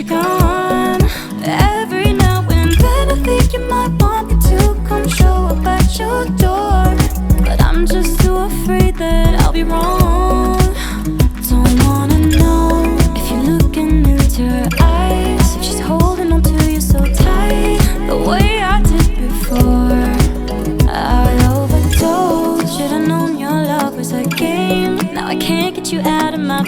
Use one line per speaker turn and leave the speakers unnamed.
you're gone?